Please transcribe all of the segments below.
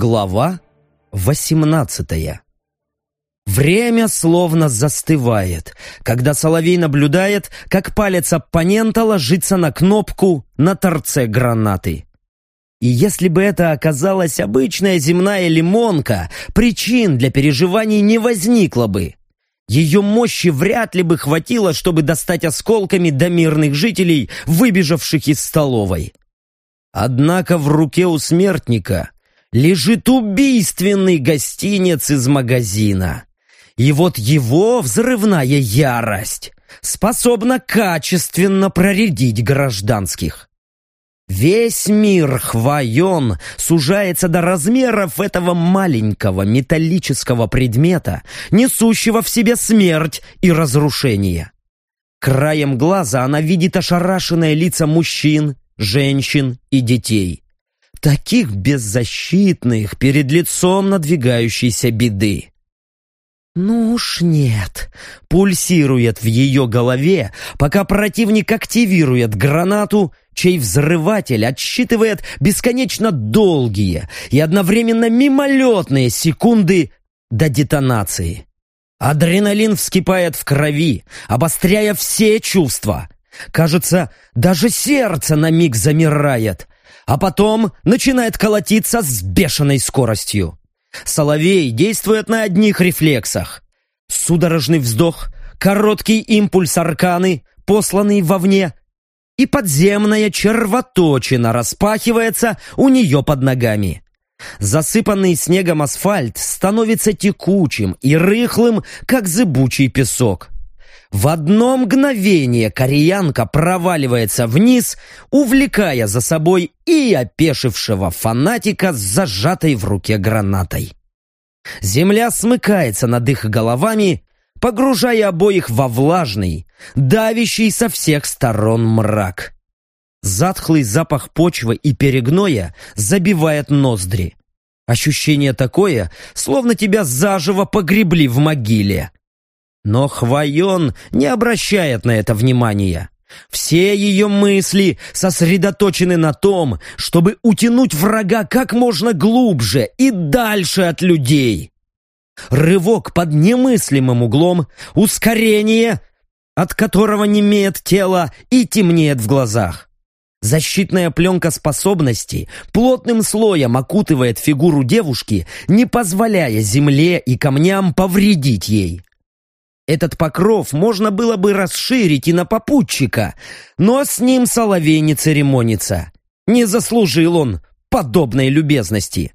Глава 18 Время словно застывает, когда Соловей наблюдает, как палец оппонента ложится на кнопку на торце гранаты. И если бы это оказалась обычная земная лимонка, причин для переживаний не возникло бы. Ее мощи вряд ли бы хватило, чтобы достать осколками до мирных жителей, выбежавших из столовой. Однако в руке у смертника лежит убийственный гостинец из магазина. И вот его взрывная ярость способна качественно проредить гражданских. Весь мир Хвайон сужается до размеров этого маленького металлического предмета, несущего в себе смерть и разрушение. Краем глаза она видит ошарашенные лица мужчин, женщин и детей таких беззащитных перед лицом надвигающейся беды. «Ну уж нет», — пульсирует в ее голове, пока противник активирует гранату, чей взрыватель отсчитывает бесконечно долгие и одновременно мимолетные секунды до детонации. Адреналин вскипает в крови, обостряя все чувства. Кажется, даже сердце на миг замирает, а потом начинает колотиться с бешеной скоростью. Соловей действует на одних рефлексах. Судорожный вздох, короткий импульс арканы, посланный вовне, и подземная червоточина распахивается у нее под ногами. Засыпанный снегом асфальт становится текучим и рыхлым, как зыбучий песок. В одно мгновение кореянка проваливается вниз, увлекая за собой и опешившего фанатика с зажатой в руке гранатой. Земля смыкается над их головами, погружая обоих во влажный, давящий со всех сторон мрак. Затхлый запах почвы и перегноя забивает ноздри. Ощущение такое, словно тебя заживо погребли в могиле. Но Хвайон не обращает на это внимания. Все ее мысли сосредоточены на том, чтобы утянуть врага как можно глубже и дальше от людей. Рывок под немыслимым углом, ускорение, от которого немеет тело и темнеет в глазах. Защитная пленка способностей плотным слоем окутывает фигуру девушки, не позволяя земле и камням повредить ей. Этот покров можно было бы расширить и на попутчика, но с ним Соловей не церемонится. Не заслужил он подобной любезности.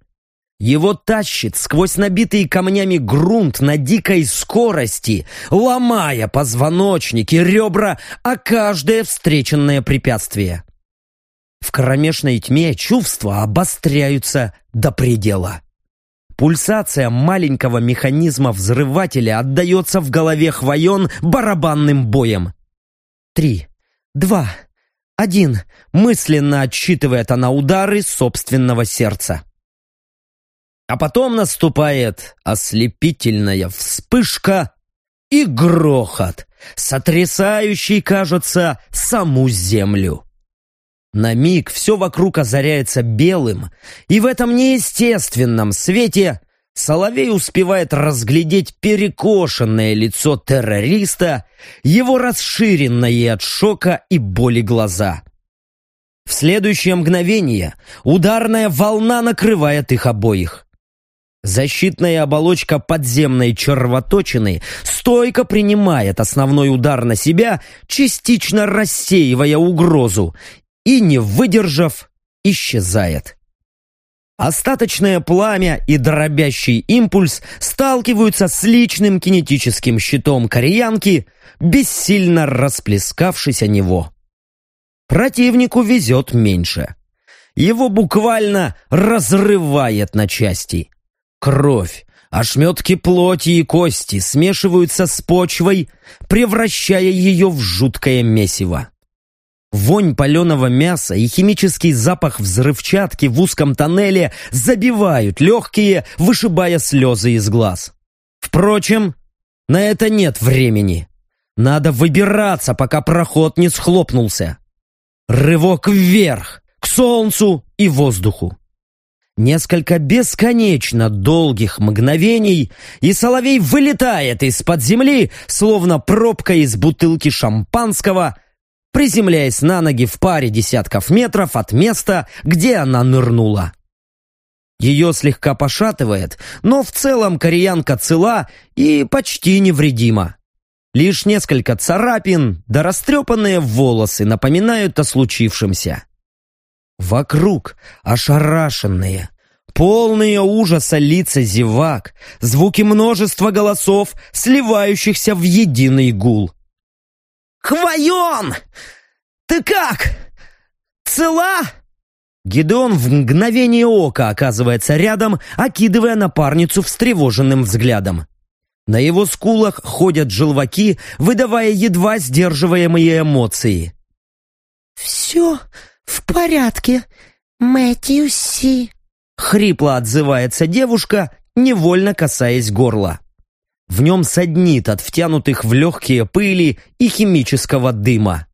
Его тащит сквозь набитый камнями грунт на дикой скорости, ломая позвоночники, ребра, а каждое встреченное препятствие. В кромешной тьме чувства обостряются до предела. Пульсация маленького механизма взрывателя отдается в голове Хвоен барабанным боем. Три, два, один. Мысленно отсчитывает она удары собственного сердца. А потом наступает ослепительная вспышка и грохот, сотрясающий, кажется, саму землю. На миг все вокруг озаряется белым, и в этом неестественном свете Соловей успевает разглядеть перекошенное лицо террориста, его расширенные от шока и боли глаза. В следующее мгновение ударная волна накрывает их обоих. Защитная оболочка подземной червоточины стойко принимает основной удар на себя, частично рассеивая угрозу, и, не выдержав, исчезает. Остаточное пламя и дробящий импульс сталкиваются с личным кинетическим щитом кореянки, бессильно расплескавшись о него. Противнику везет меньше. Его буквально разрывает на части. Кровь, ошметки плоти и кости смешиваются с почвой, превращая ее в жуткое месиво. Вонь паленого мяса и химический запах взрывчатки в узком тоннеле забивают легкие, вышибая слезы из глаз. Впрочем, на это нет времени. Надо выбираться, пока проход не схлопнулся. Рывок вверх, к солнцу и воздуху. Несколько бесконечно долгих мгновений, и соловей вылетает из-под земли, словно пробка из бутылки шампанского, приземляясь на ноги в паре десятков метров от места, где она нырнула. Ее слегка пошатывает, но в целом кореянка цела и почти невредима. Лишь несколько царапин да растрепанные волосы напоминают о случившемся. Вокруг ошарашенные, полные ужаса лица зевак, звуки множества голосов, сливающихся в единый гул. «Хвоен! Ты как? Цела?» Гидеон в мгновение ока оказывается рядом, окидывая напарницу встревоженным взглядом. На его скулах ходят желваки, выдавая едва сдерживаемые эмоции. «Все в порядке, Мэтью Си», — хрипло отзывается девушка, невольно касаясь горла. В нем саднит от втянутых в легкие пыли и химического дыма.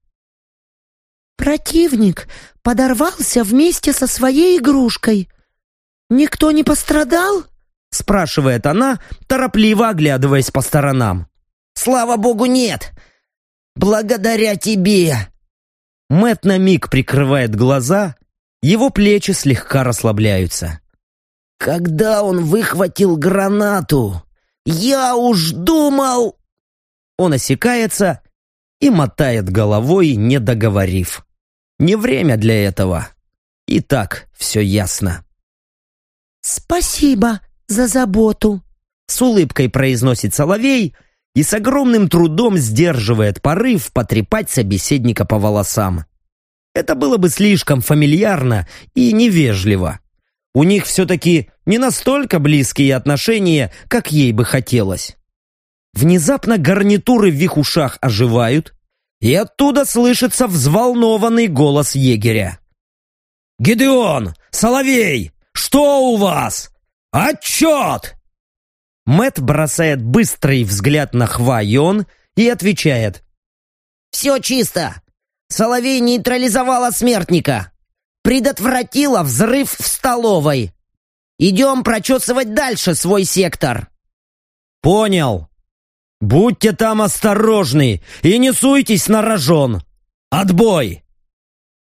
«Противник подорвался вместе со своей игрушкой. Никто не пострадал?» — спрашивает она, торопливо оглядываясь по сторонам. «Слава богу, нет! Благодаря тебе!» Мэт на миг прикрывает глаза, его плечи слегка расслабляются. «Когда он выхватил гранату, я уж думал...» Он осекается и мотает головой, не договорив. Не время для этого. И так все ясно. «Спасибо за заботу», — с улыбкой произносит Соловей и с огромным трудом сдерживает порыв потрепать собеседника по волосам. Это было бы слишком фамильярно и невежливо. У них все-таки не настолько близкие отношения, как ей бы хотелось. Внезапно гарнитуры в их ушах оживают, и оттуда слышится взволнованный голос егеря. «Гидеон! Соловей! Что у вас? Отчет!» Мэт бросает быстрый взгляд на Хва-Йон и отвечает. «Все чисто. Соловей нейтрализовала смертника. Предотвратила взрыв в столовой. Идем прочесывать дальше свой сектор». «Понял. «Будьте там осторожны и не суйтесь на рожон! Отбой!»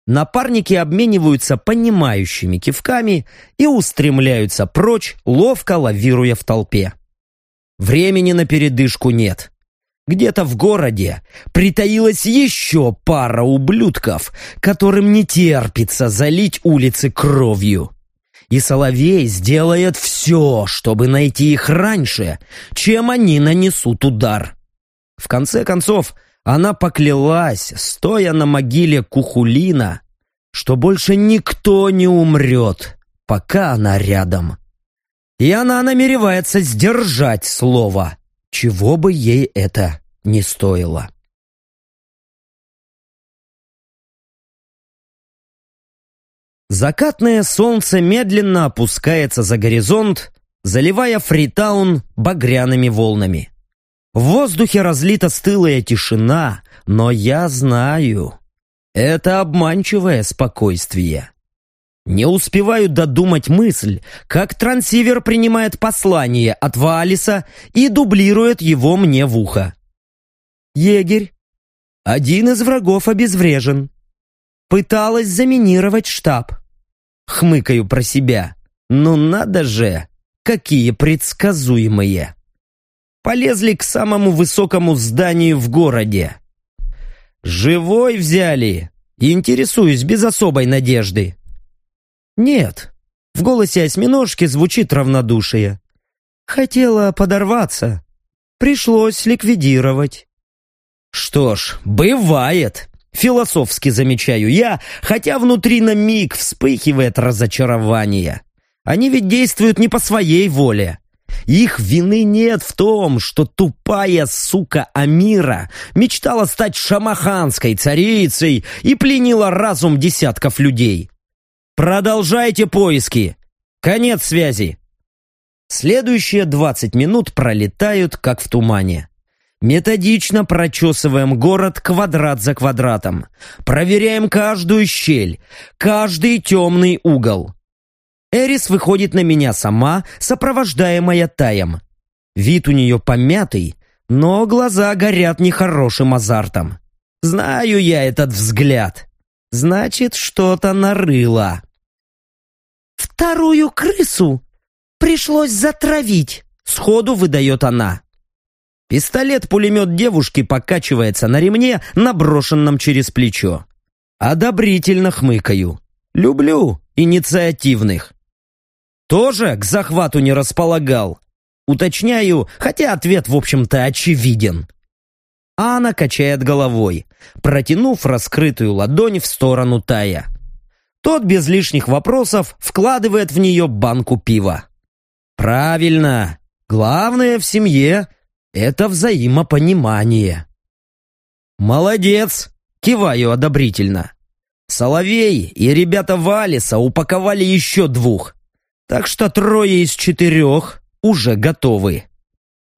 Напарники обмениваются понимающими кивками и устремляются прочь, ловко лавируя в толпе. Времени на передышку нет. Где-то в городе притаилась еще пара ублюдков, которым не терпится залить улицы кровью и Соловей сделает все, чтобы найти их раньше, чем они нанесут удар. В конце концов, она поклялась, стоя на могиле Кухулина, что больше никто не умрет, пока она рядом. И она намеревается сдержать слово, чего бы ей это не стоило. Закатное солнце медленно опускается за горизонт, заливая Фритаун багряными волнами. В воздухе разлита стылая тишина, но я знаю, это обманчивое спокойствие. Не успеваю додумать мысль, как трансивер принимает послание от Ваалиса и дублирует его мне в ухо. Егерь. Один из врагов обезврежен. Пыталась заминировать штаб. Хмыкаю про себя. Ну надо же, какие предсказуемые. Полезли к самому высокому зданию в городе. Живой взяли. Интересуюсь без особой надежды. Нет, в голосе осьминожки звучит равнодушие. Хотела подорваться. Пришлось ликвидировать. Что ж, бывает. Философски замечаю я, хотя внутри на миг вспыхивает разочарование. Они ведь действуют не по своей воле. Их вины нет в том, что тупая сука Амира мечтала стать шамаханской царицей и пленила разум десятков людей. Продолжайте поиски. Конец связи. Следующие двадцать минут пролетают, как в тумане. Методично прочесываем город квадрат за квадратом. Проверяем каждую щель, каждый темный угол. Эрис выходит на меня сама, сопровождаемая Таем. Вид у нее помятый, но глаза горят нехорошим азартом. Знаю я этот взгляд. Значит, что-то нарыло. «Вторую крысу пришлось затравить», — сходу выдает она. Пистолет-пулемет девушки покачивается на ремне, наброшенном через плечо. Одобрительно хмыкаю. Люблю инициативных. Тоже к захвату не располагал. Уточняю, хотя ответ, в общем-то, очевиден. Анна качает головой, протянув раскрытую ладонь в сторону Тая. Тот без лишних вопросов вкладывает в нее банку пива. Правильно. Главное в семье — это взаимопонимание. Молодец, киваю одобрительно. Соловей и ребята Валиса упаковали еще двух. Так что трое из четырех уже готовы.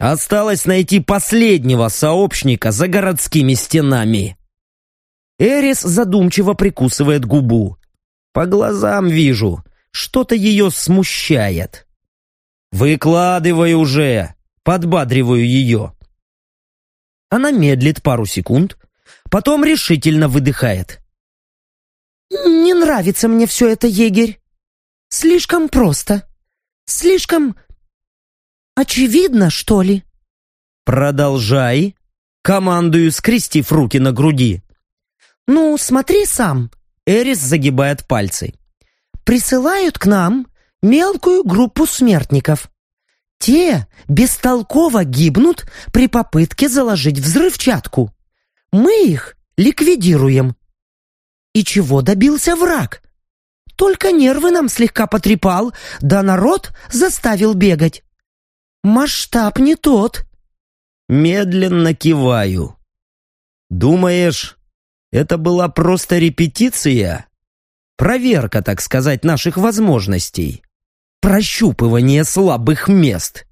Осталось найти последнего сообщника за городскими стенами. Эрис задумчиво прикусывает губу. По глазам вижу, что-то ее смущает. «Выкладывай уже!» — подбадриваю ее. Она медлит пару секунд, потом решительно выдыхает. «Не нравится мне все это, егерь. Слишком просто. Слишком очевидно, что ли?» «Продолжай», — командую, скрестив руки на груди. «Ну, смотри сам», — Эрис загибает пальцы. «Присылают к нам мелкую группу смертников. Те бестолково гибнут при попытке заложить взрывчатку. Мы их ликвидируем. И чего добился враг? Только нервы нам слегка потрепал, да народ заставил бегать. Масштаб не тот. Медленно киваю. Думаешь, это была просто репетиция? Проверка, так сказать, наших возможностей. Прощупывание слабых мест.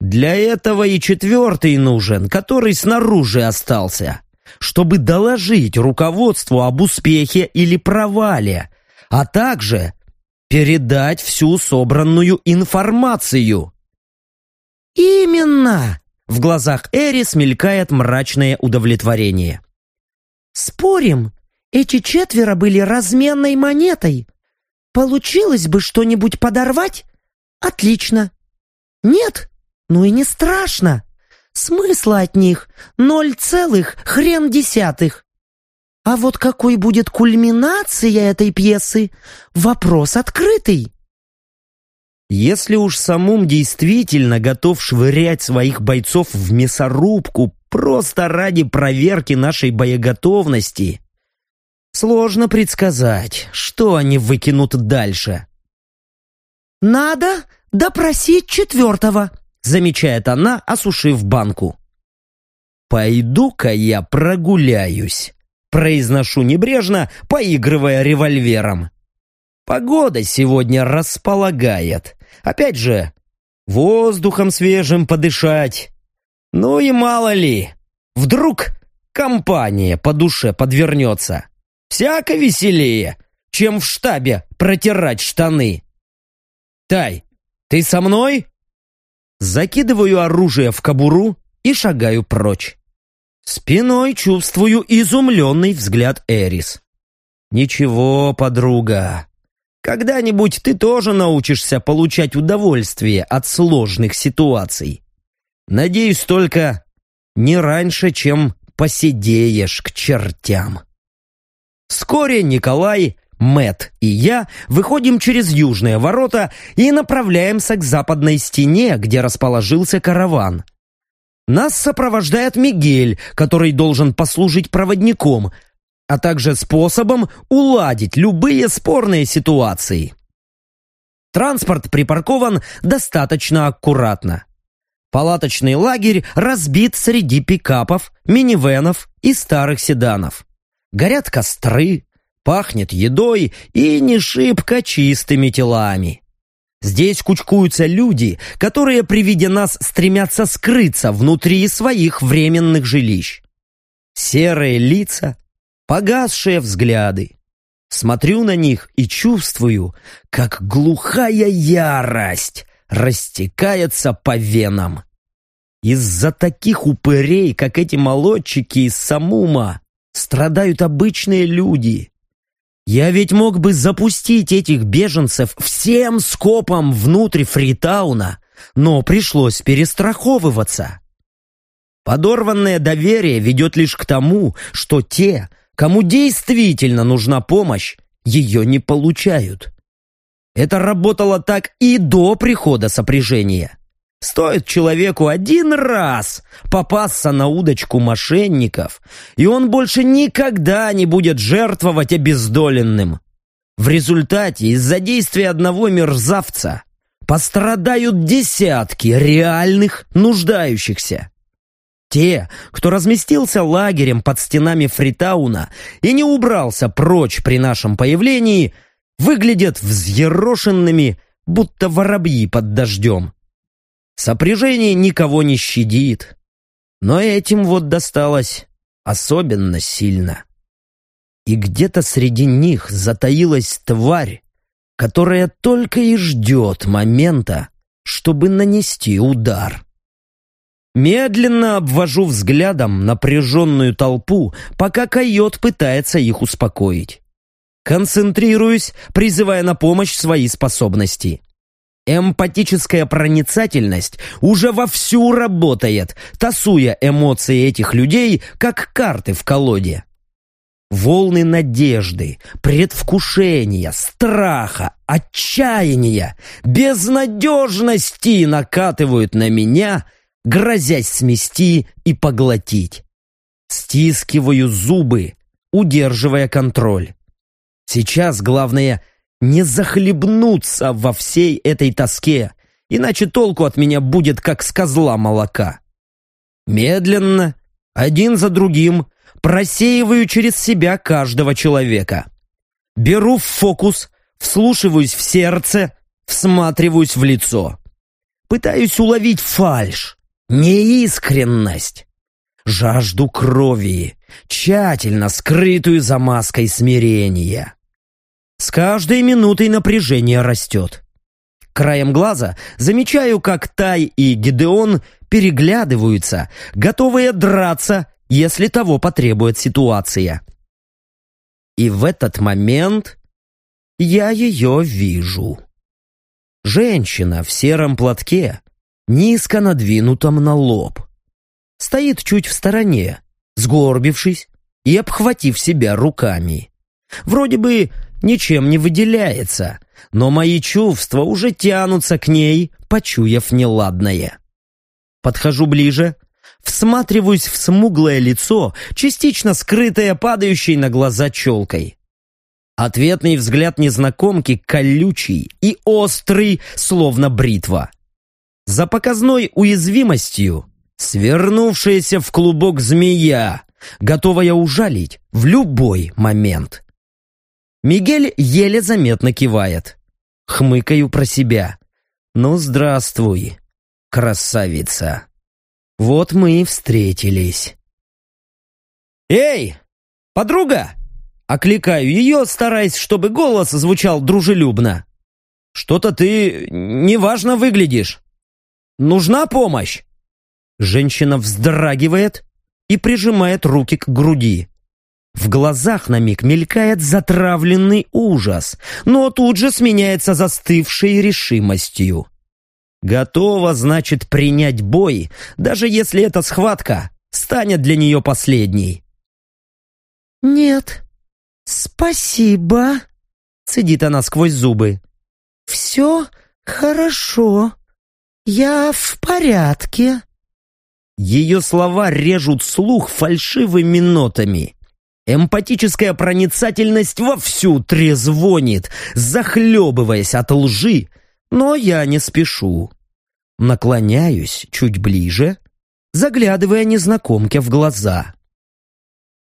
Для этого и четвертый нужен, который снаружи остался чтобы доложить руководству об успехе или провале, а также передать всю собранную информацию. «Именно!» — в глазах Эрис мелькает мрачное удовлетворение. «Спорим, эти четверо были разменной монетой. Получилось бы что-нибудь подорвать? Отлично. Нет? Ну и не страшно. Смысла от них ноль целых хрен десятых. А вот какой будет кульминация этой пьесы, вопрос открытый. Если уж самум действительно готов швырять своих бойцов в мясорубку просто ради проверки нашей боеготовности, сложно предсказать, что они выкинут дальше. «Надо допросить четвертого», замечает она, осушив банку. «Пойду-ка я прогуляюсь», — произношу небрежно, поигрывая револьвером. Погода сегодня располагает. Опять же, воздухом свежим подышать. Ну и мало ли, вдруг компания по душе подвернется. Всяко веселее, чем в штабе протирать штаны. Тай, ты со мной? Закидываю оружие в кобуру и шагаю прочь. Спиной чувствую изумленный взгляд Эрис. «Ничего, подруга, когда-нибудь ты тоже научишься получать удовольствие от сложных ситуаций. Надеюсь только, не раньше, чем посидеешь к чертям». Вскоре Николай Мэт и я выходим через южные ворота и направляемся к западной стене, где расположился караван. Нас сопровождает Мигель, который должен послужить проводником, а также способом уладить любые спорные ситуации. Транспорт припаркован достаточно аккуратно. Палаточный лагерь разбит среди пикапов, минивенов и старых седанов. Горят костры, пахнет едой и не шибко чистыми телами. Здесь кучкуются люди, которые при виде нас стремятся скрыться внутри своих временных жилищ. Серые лица, погасшие взгляды. Смотрю на них и чувствую, как глухая ярость растекается по венам. Из-за таких упырей, как эти молодчики из Самума, страдают обычные люди. Я ведь мог бы запустить этих беженцев всем скопом внутрь Фритауна, но пришлось перестраховываться. Подорванное доверие ведет лишь к тому, что те, кому действительно нужна помощь, ее не получают. Это работало так и до прихода сопряжения. Стоит человеку один раз попасться на удочку мошенников, и он больше никогда не будет жертвовать обездоленным. В результате из-за действия одного мерзавца пострадают десятки реальных нуждающихся. Те, кто разместился лагерем под стенами Фритауна и не убрался прочь при нашем появлении, выглядят взъерошенными, будто воробьи под дождем. Сопряжение никого не щадит, но этим вот досталось особенно сильно. И где-то среди них затаилась тварь, которая только и ждет момента, чтобы нанести удар. Медленно обвожу взглядом напряженную толпу, пока койот пытается их успокоить. Концентрируюсь, призывая на помощь свои способности. Эмпатическая проницательность уже вовсю работает, тасуя эмоции этих людей, как карты в колоде. Волны надежды, предвкушения, страха, отчаяния, безнадежности накатывают на меня, грозясь смести и поглотить. Стискиваю зубы, удерживая контроль. Сейчас главное не захлебнуться во всей этой тоске, иначе толку от меня будет как с козла молока. Медленно, один за другим, просеиваю через себя каждого человека. Беру в фокус, вслушиваюсь в сердце, всматриваюсь в лицо. Пытаюсь уловить фальшь, неискренность, жажду крови, тщательно скрытую за маской смирения. С каждой минутой напряжение растет. Краем глаза замечаю, как Тай и Гидеон переглядываются, готовые драться если того потребует ситуация. И в этот момент я ее вижу. Женщина в сером платке, низко надвинутом на лоб. Стоит чуть в стороне, сгорбившись и обхватив себя руками. Вроде бы ничем не выделяется, но мои чувства уже тянутся к ней, почуяв неладное. Подхожу ближе, всматриваюсь в смуглое лицо, частично скрытое падающей на глаза челкой. Ответный взгляд незнакомки колючий и острый, словно бритва. За показной уязвимостью свернувшаяся в клубок змея, готовая ужалить в любой момент. Мигель еле заметно кивает. Хмыкаю про себя. «Ну, здравствуй, красавица!» Вот мы и встретились. «Эй, подруга!» Окликаю ее, стараясь, чтобы голос звучал дружелюбно. «Что-то ты неважно выглядишь. Нужна помощь?» Женщина вздрагивает и прижимает руки к груди. В глазах на миг мелькает затравленный ужас, но тут же сменяется застывшей решимостью. Готова, значит, принять бой, даже если эта схватка станет для нее последней. «Нет, спасибо», — цедит она сквозь зубы. «Все хорошо. Я в порядке». Ее слова режут слух фальшивыми нотами. Эмпатическая проницательность вовсю трезвонит, захлебываясь от лжи, но я не спешу. Наклоняюсь чуть ближе, заглядывая незнакомке в глаза.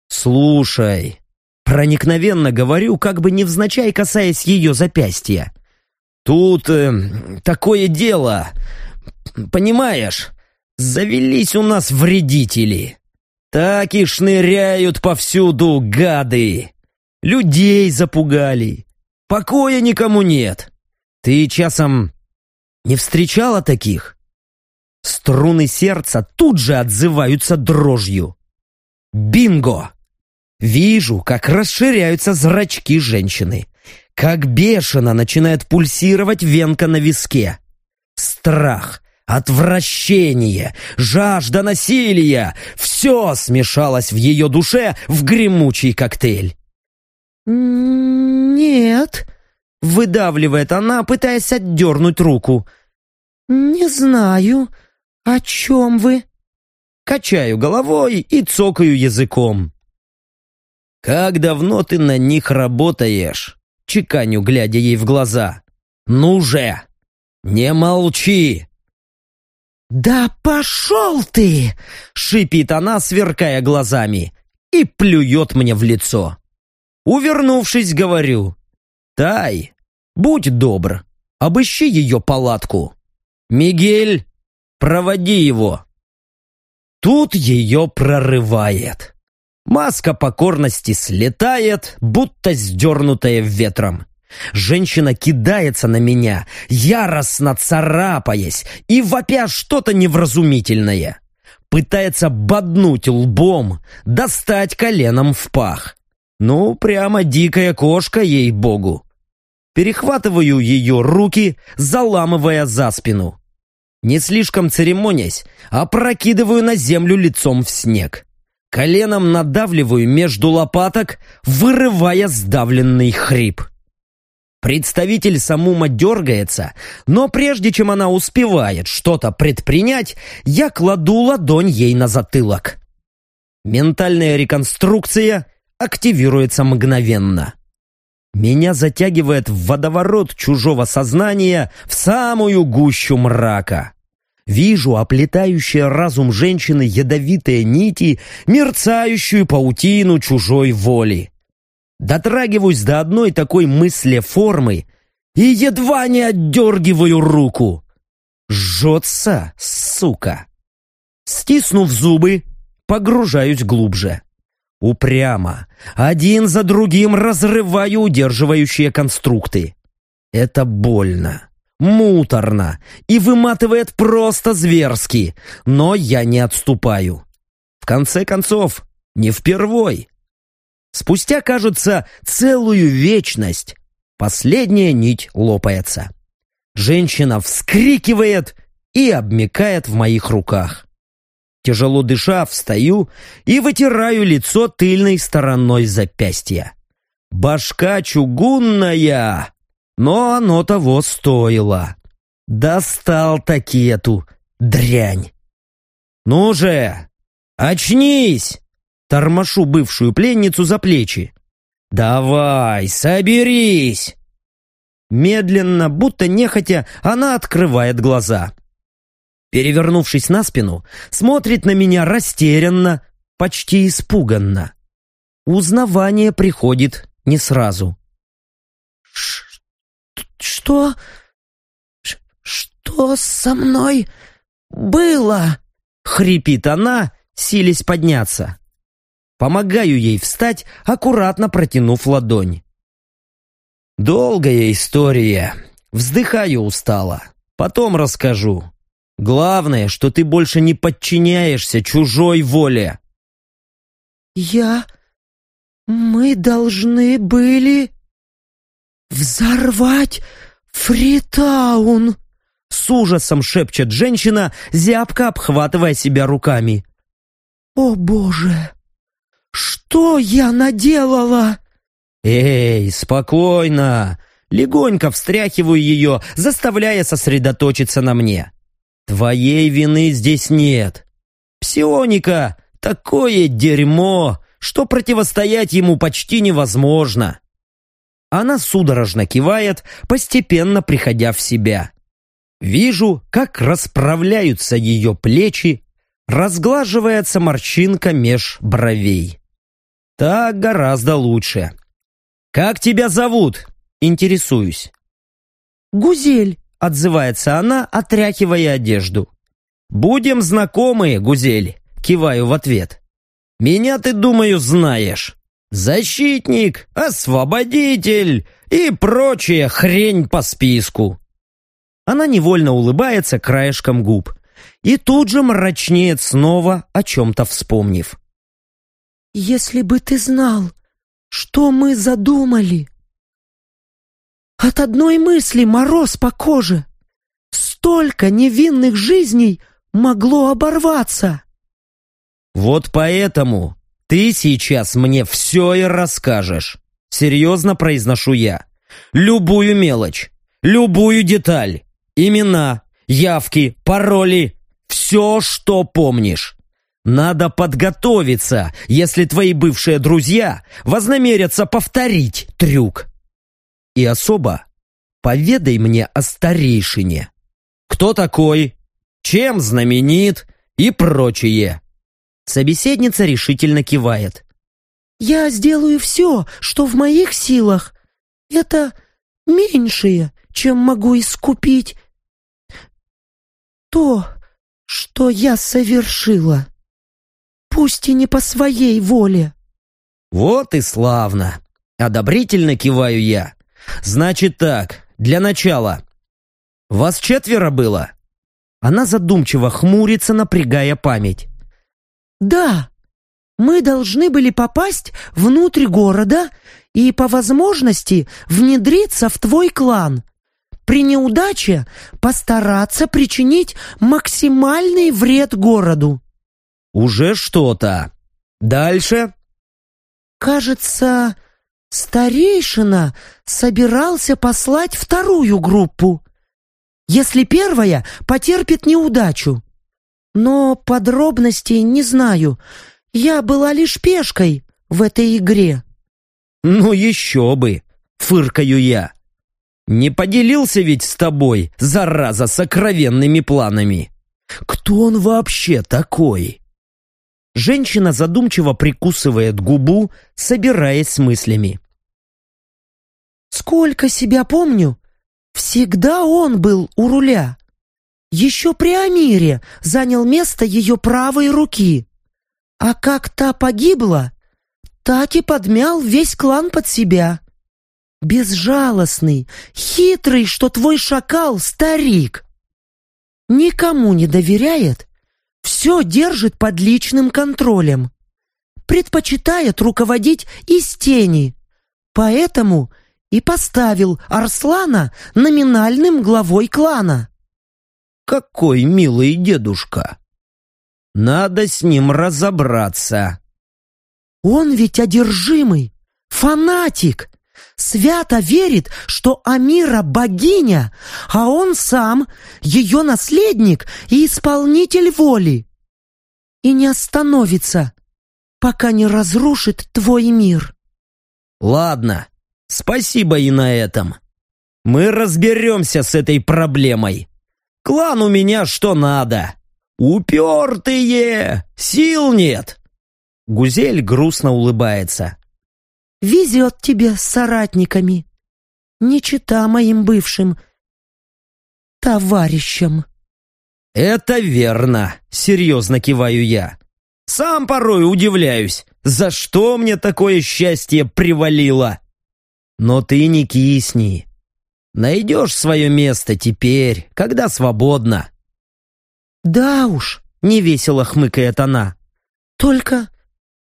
«Слушай», проникновенно говорю, как бы невзначай касаясь ее запястья. «Тут э, такое дело, понимаешь, завелись у нас вредители. Так и шныряют повсюду гады. Людей запугали. Покоя никому нет. Ты часом не встречала таких? Струны сердца тут же отзываются дрожью. Бинго! Вижу, как расширяются зрачки женщины. Как бешено начинает пульсировать венка на виске. Страх, отвращение, жажда насилия — все смешалось в ее душе в гремучий коктейль. «Нет», — выдавливает она, пытаясь отдернуть руку. «Не знаю, о чем вы?» Качаю головой и цокаю языком. «Как давно ты на них работаешь?» Чеканю, глядя ей в глаза. «Ну же! Не молчи!» «Да пошел ты!» — шипит она, сверкая глазами, и плюет мне в лицо. Увернувшись, говорю. «Тай, будь добр, обыщи ее палатку. Мигель, проводи его». Тут ее прорывает. Маска покорности слетает, будто сдернутая ветром. Женщина кидается на меня, яростно царапаясь и вопя что-то невразумительное. Пытается боднуть лбом, достать коленом в пах. Ну, прямо дикая кошка, ей-богу. Перехватываю ее руки, заламывая за спину. Не слишком церемонясь, опрокидываю на землю лицом в снег. Коленом надавливаю между лопаток, вырывая сдавленный хрип. Представитель Самума дергается, но прежде чем она успевает что-то предпринять, я кладу ладонь ей на затылок. Ментальная реконструкция активируется мгновенно. Меня затягивает в водоворот чужого сознания в самую гущу мрака. Вижу оплетающие разум женщины ядовитые нити, мерцающую паутину чужой воли. Дотрагиваюсь до одной такой мысли формы и едва не отдергиваю руку. Жжется, сука. Стиснув зубы, погружаюсь глубже. Упрямо, один за другим разрываю удерживающие конструкты. Это больно, муторно и выматывает просто зверски, но я не отступаю. В конце концов, не впервой. Спустя, кажется, целую вечность последняя нить лопается. Женщина вскрикивает и обмекает в моих руках. Тяжело дыша, встаю и вытираю лицо тыльной стороной запястья. Башка чугунная, но оно того стоило. Достал таки эту дрянь. «Ну же, очнись!» Тормошу бывшую пленницу за плечи. «Давай, соберись!» Медленно, будто нехотя, она открывает глаза перевернувшись на спину, смотрит на меня растерянно, почти испуганно. Узнавание приходит не сразу. «Что? Что со мной было?» — хрипит она, силясь подняться. Помогаю ей встать, аккуратно протянув ладонь. «Долгая история. Вздыхаю устало. Потом расскажу. Главное, что ты больше не подчиняешься чужой воле. Я... Мы должны были... Взорвать Фритаун! С ужасом шепчет женщина, зябко обхватывая себя руками. «О, Боже! Что я наделала?» «Эй, спокойно!» Легонько встряхиваю ее, заставляя сосредоточиться на мне. Твоей вины здесь нет. Псионика — такое дерьмо, что противостоять ему почти невозможно. Она судорожно кивает, постепенно приходя в себя. Вижу, как расправляются ее плечи, разглаживается морщинка меж бровей. Так гораздо лучше. «Как тебя зовут?» — интересуюсь. «Гузель», Отзывается она, отряхивая одежду. «Будем знакомы, Гузель», — киваю в ответ. «Меня ты, думаю, знаешь. Защитник, освободитель и прочая хрень по списку. Она невольно улыбается краешком губ и тут же мрачнеет снова, о чем-то вспомнив. «Если бы ты знал, что мы задумали!» От одной мысли мороз по коже. Столько невинных жизней могло оборваться. Вот поэтому ты сейчас мне все и расскажешь. Серьезно произношу я. Любую мелочь, любую деталь, имена, явки, пароли, все, что помнишь. Надо подготовиться, если твои бывшие друзья вознамерятся повторить трюк. И особо поведай мне о старейшине. Кто такой? Чем знаменит? И прочее. Собеседница решительно кивает. «Я сделаю все, что в моих силах. Это меньшее, чем могу искупить то, что я совершила. Пусть и не по своей воле». «Вот и славно!» Одобрительно киваю я. «Значит так, для начала. Вас четверо было?» Она задумчиво хмурится, напрягая память. «Да, мы должны были попасть внутрь города и, по возможности, внедриться в твой клан. При неудаче постараться причинить максимальный вред городу». «Уже что-то. Дальше?» «Кажется, старейшина собирался послать вторую группу, если первая потерпит неудачу. Но подробностей не знаю. Я была лишь пешкой в этой игре». «Ну еще бы!» — фыркаю я. «Не поделился ведь с тобой, зараза, сокровенными планами! Кто он вообще такой?» Женщина задумчиво прикусывает губу, собираясь с мыслями. «Сколько себя помню, всегда он был у руля. Еще при Амире занял место ее правой руки. А как та погибла, так и подмял весь клан под себя. Безжалостный, хитрый, что твой шакал старик. Никому не доверяет, все держит под личным контролем. Предпочитает руководить из тени. Поэтому и поставил Арслана номинальным главой клана. Какой милый дедушка! Надо с ним разобраться. Он ведь одержимый, фанатик, свято верит, что Амира богиня, а он сам ее наследник и исполнитель воли. И не остановится, пока не разрушит твой мир. Ладно, спасибо и на этом. Мы разберемся с этой проблемой. Клан у меня что надо. Упертые! Сил нет!» Гузель грустно улыбается. «Везет тебе с соратниками. Не чита моим бывшим товарищам». «Это верно», — серьезно киваю я. «Сам порой удивляюсь, за что мне такое счастье привалило. Но ты не кисни. Найдешь свое место теперь, когда свободно». «Да уж», — невесело хмыкает она. «Только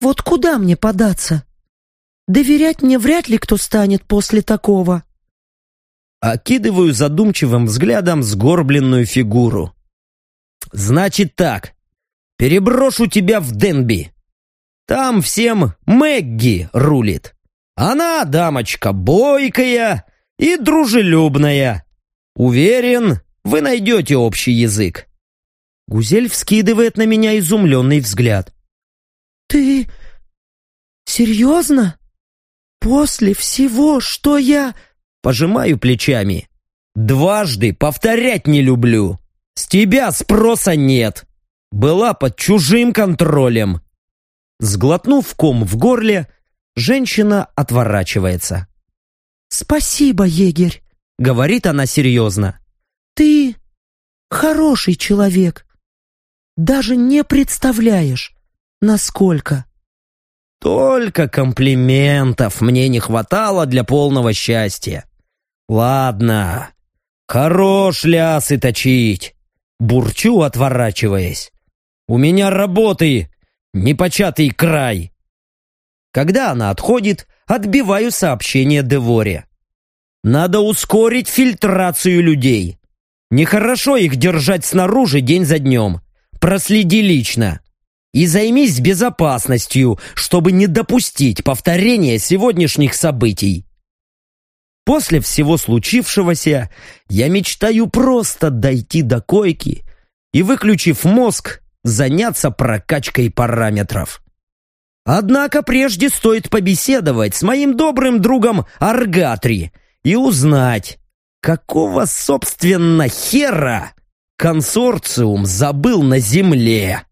вот куда мне податься? Доверять мне вряд ли кто станет после такого». Окидываю задумчивым взглядом сгорбленную фигуру. «Значит так, переброшу тебя в Денби. Там всем Мэгги рулит. Она дамочка бойкая, и дружелюбная. Уверен, вы найдете общий язык». Гузель вскидывает на меня изумленный взгляд. «Ты серьезно? После всего, что я...» Пожимаю плечами. «Дважды повторять не люблю. С тебя спроса нет. Была под чужим контролем». Сглотнув ком в горле, женщина отворачивается. «Спасибо, егерь», — говорит она серьезно. «Ты хороший человек. Даже не представляешь, насколько». Только комплиментов мне не хватало для полного счастья. Ладно, хорош лясы точить. Бурчу, отворачиваясь. У меня работы, непочатый край. Когда она отходит, отбиваю сообщение Деворе. Надо ускорить фильтрацию людей. Нехорошо их держать снаружи день за днем. Проследи лично. И займись безопасностью, чтобы не допустить повторения сегодняшних событий. После всего случившегося я мечтаю просто дойти до койки и, выключив мозг, заняться прокачкой параметров. Однако прежде стоит побеседовать с моим добрым другом Аргатри и узнать, какого, собственно, хера консорциум забыл на земле.